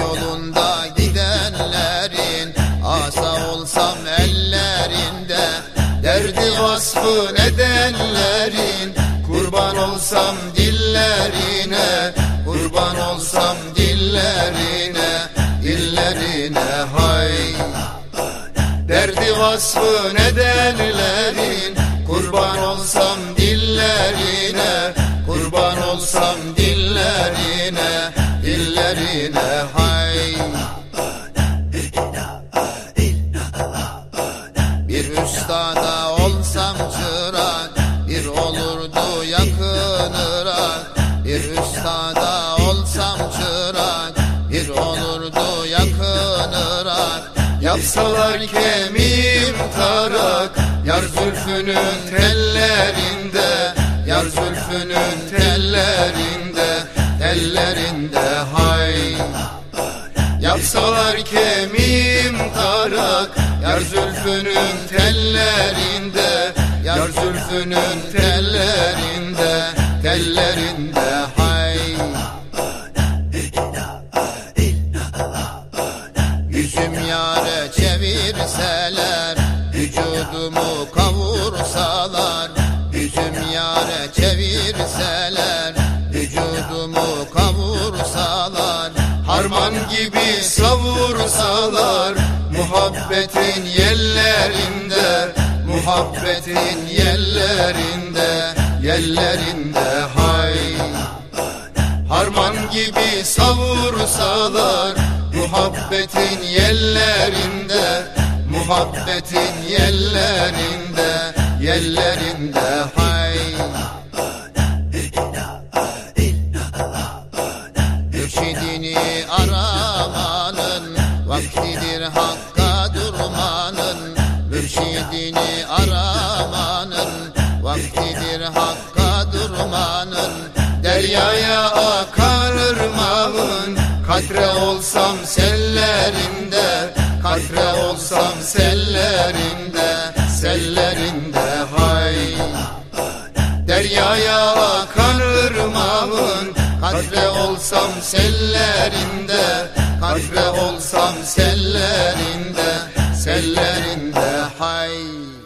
yolunda gidenlerin Asa olsam ellerinde Derdi vasfı nedenlerin Kurban olsam dillerine Kurban olsam dillerine Dillerine hay. Derdi vasfı nedenlerin Kurban olsam dillerine Kurban olsam dillerine Dillerine hay. Bir üstada olsam çırak Bir olurdu yakın Bir üstada olsam çırak Bir olurdu yakın Yapsalar kemiğim tarak Yar zülfünün tellerinde Yar zülfünün tellerinde Tellerinde hay Yapsalar kemiğim tarak Yar zülfünün tellerinde Yar zülfünün tellerinde Tellerinde hay. Yüzüm yare çevirseler Vücudumu kavursalar Yüzüm yare çevirseler gibi savursalar Muhabbetin yerlerinde Muhabbetin yerlerinde Yerlerinde hay. Harman gibi savursalar Muhabbetin yerlerinde Muhabbetin yerlerinde Yerlerinde hay Vaktidir hakka durmanın Mürşidini aramanın Vaktidir hakka durmanın Deryaya akar ırmağın. Katre olsam sellerinde Katre olsam sellerinde Sellerinde hay. Deryaya Katre olsam sellerinde Katre olsam sellerinde Sellerinde hay